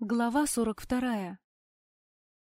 Глава сорок вторая.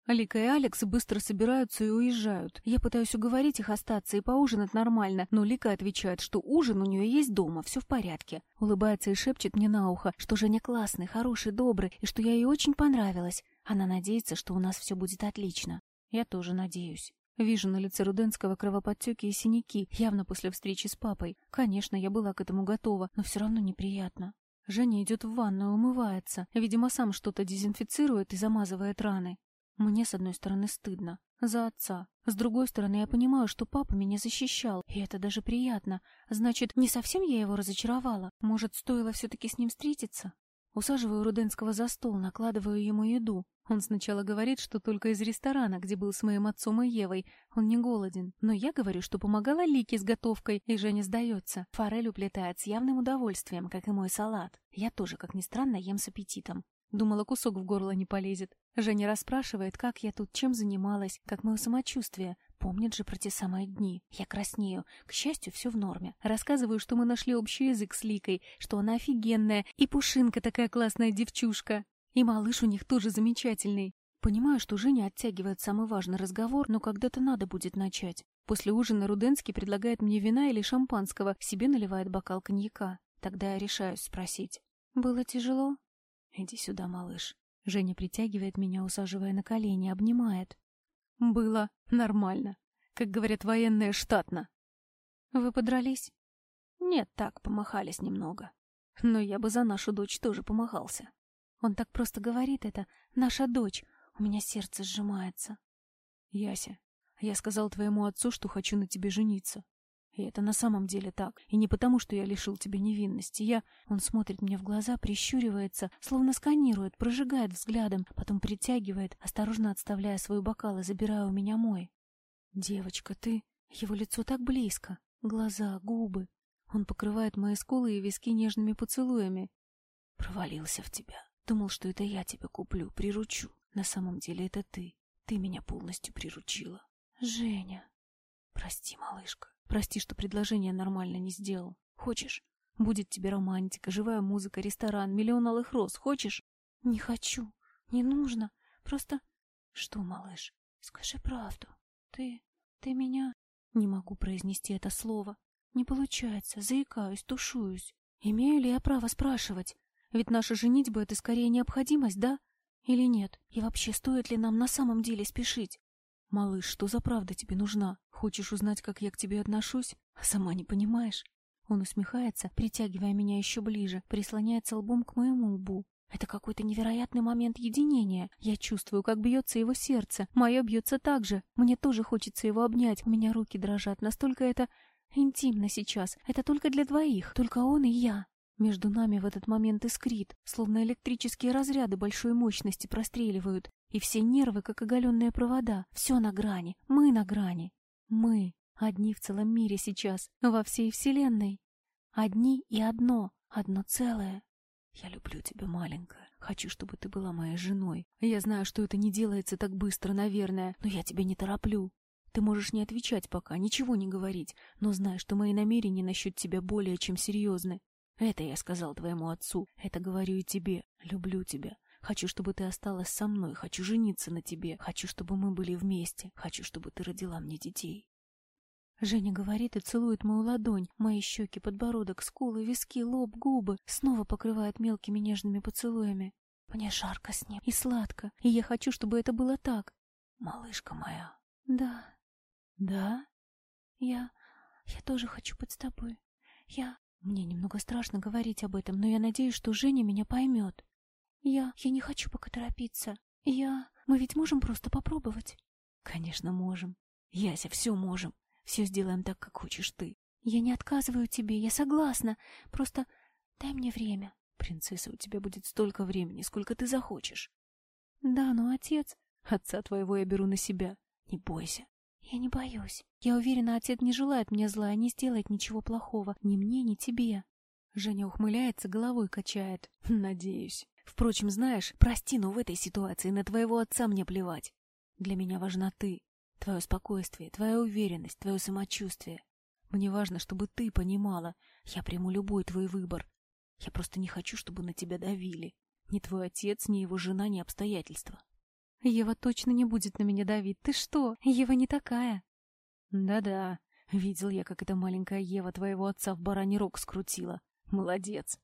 Лика и Алекс быстро собираются и уезжают. Я пытаюсь уговорить их остаться и поужинать нормально, но Лика отвечает, что ужин у нее есть дома, все в порядке. Улыбается и шепчет мне на ухо, что Женя классный, хороший, добрый, и что я ей очень понравилась. Она надеется, что у нас все будет отлично. Я тоже надеюсь. Вижу на лице Руденского кровоподтеки и синяки, явно после встречи с папой. Конечно, я была к этому готова, но все равно неприятно. Женя идет в ванную, умывается. Видимо, сам что-то дезинфицирует и замазывает раны. Мне, с одной стороны, стыдно. За отца. С другой стороны, я понимаю, что папа меня защищал. И это даже приятно. Значит, не совсем я его разочаровала. Может, стоило все-таки с ним встретиться? Усаживаю Руденского за стол, накладываю ему еду. Он сначала говорит, что только из ресторана, где был с моим отцом и Евой. Он не голоден. Но я говорю, что помогала Лике с готовкой, и Женя сдается. Форель уплетает с явным удовольствием, как и мой салат. Я тоже, как ни странно, ем с аппетитом. Думала, кусок в горло не полезет. Женя расспрашивает, как я тут, чем занималась, как мое самочувствие. Помнит же про те самые дни. Я краснею. К счастью, все в норме. Рассказываю, что мы нашли общий язык с Ликой, что она офигенная, и Пушинка такая классная девчушка. И малыш у них тоже замечательный. Понимаю, что Женя оттягивает самый важный разговор, но когда-то надо будет начать. После ужина Руденский предлагает мне вина или шампанского, себе наливает бокал коньяка. Тогда я решаюсь спросить. «Было тяжело?» «Иди сюда, малыш». Женя притягивает меня, усаживая на колени, обнимает. Было нормально. Как говорят военные, штатно. Вы подрались? Нет, так, помахались немного. Но я бы за нашу дочь тоже помахался. Он так просто говорит это. Наша дочь. У меня сердце сжимается. Яся, я сказал твоему отцу, что хочу на тебе жениться. И это на самом деле так. И не потому, что я лишил тебя невинности. Я... Он смотрит мне в глаза, прищуривается, словно сканирует, прожигает взглядом, потом притягивает, осторожно отставляя свой бокал и забирая у меня мой. Девочка, ты... Его лицо так близко. Глаза, губы. Он покрывает мои скулы и виски нежными поцелуями. Провалился в тебя. Думал, что это я тебя куплю, приручу. На самом деле это ты. Ты меня полностью приручила. Женя. Прости, малышка. Прости, что предложение нормально не сделал. Хочешь? Будет тебе романтика, живая музыка, ресторан, миллион алых роз. Хочешь? Не хочу. Не нужно. Просто... Что, малыш? Скажи правду. Ты... ты меня... Не могу произнести это слово. Не получается. Заикаюсь, тушуюсь. Имею ли я право спрашивать? Ведь наша женитьба — это скорее необходимость, да? Или нет? И вообще, стоит ли нам на самом деле спешить? Малыш, что за правда тебе нужна? Хочешь узнать, как я к тебе отношусь? А сама не понимаешь. Он усмехается, притягивая меня еще ближе, прислоняется лбом к моему лбу. Это какой-то невероятный момент единения. Я чувствую, как бьется его сердце. Мое бьется так же. Мне тоже хочется его обнять. У меня руки дрожат. Настолько это интимно сейчас. Это только для двоих. Только он и я. Между нами в этот момент искрит, словно электрические разряды большой мощности простреливают. И все нервы, как оголенные провода. Все на грани. Мы на грани. Мы одни в целом мире сейчас, во всей вселенной. Одни и одно, одно целое. Я люблю тебя, маленькая. Хочу, чтобы ты была моей женой. Я знаю, что это не делается так быстро, наверное, но я тебя не тороплю. Ты можешь не отвечать пока, ничего не говорить, но знай, что мои намерения насчет тебя более чем серьезны. Это я сказал твоему отцу, это говорю и тебе. Люблю тебя. Хочу, чтобы ты осталась со мной, хочу жениться на тебе, хочу, чтобы мы были вместе, хочу, чтобы ты родила мне детей. Женя говорит и целует мою ладонь, мои щеки, подбородок, скулы, виски, лоб, губы, снова покрывает мелкими нежными поцелуями. Мне жарко с ним и сладко, и я хочу, чтобы это было так. Малышка моя. Да. Да? Я... я тоже хочу быть с тобой. Я... Мне немного страшно говорить об этом, но я надеюсь, что Женя меня поймет. Я... я не хочу пока торопиться. Я... Мы ведь можем просто попробовать? Конечно, можем. Яся, все можем. Все сделаем так, как хочешь ты. Я не отказываю тебе, я согласна. Просто дай мне время. Принцесса, у тебя будет столько времени, сколько ты захочешь. Да, но отец... Отца твоего я беру на себя. Не бойся. Я не боюсь. Я уверена, отец не желает мне зла и не сделает ничего плохого. Ни мне, ни тебе. Женя ухмыляется, головой качает. Надеюсь. Впрочем, знаешь, прости, но в этой ситуации на твоего отца мне плевать. Для меня важна ты, твое спокойствие, твоя уверенность, твое самочувствие. Мне важно, чтобы ты понимала, я приму любой твой выбор. Я просто не хочу, чтобы на тебя давили. Ни твой отец, ни его жена, ни обстоятельства. Ева точно не будет на меня давить. Ты что? Ева не такая. Да-да. Видел я, как эта маленькая Ева твоего отца в бараний рог скрутила. Молодец.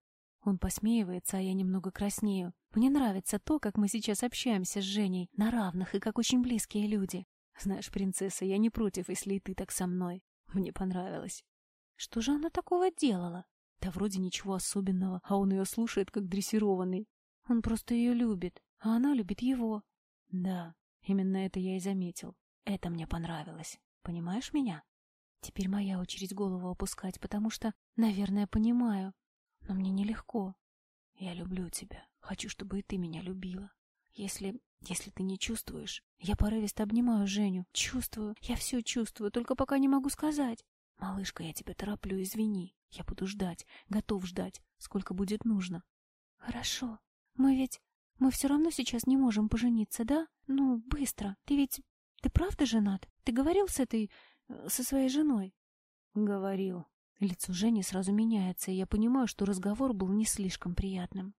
Он посмеивается, а я немного краснею. Мне нравится то, как мы сейчас общаемся с Женей, на равных и как очень близкие люди. Знаешь, принцесса, я не против, если и ты так со мной. Мне понравилось. Что же она такого делала? Да вроде ничего особенного, а он ее слушает как дрессированный. Он просто ее любит, а она любит его. Да, именно это я и заметил. Это мне понравилось. Понимаешь меня? Теперь моя очередь голову опускать, потому что, наверное, понимаю. Но мне нелегко. Я люблю тебя. Хочу, чтобы и ты меня любила. Если... если ты не чувствуешь... Я порывисто обнимаю Женю. Чувствую. Я все чувствую, только пока не могу сказать. Малышка, я тебя тороплю, извини. Я буду ждать, готов ждать, сколько будет нужно. Хорошо. Мы ведь... Мы все равно сейчас не можем пожениться, да? Ну, быстро. Ты ведь... Ты правда женат? Ты говорил с этой... Э, со своей женой? Говорил. Лицо Жени сразу меняется, и я понимаю, что разговор был не слишком приятным.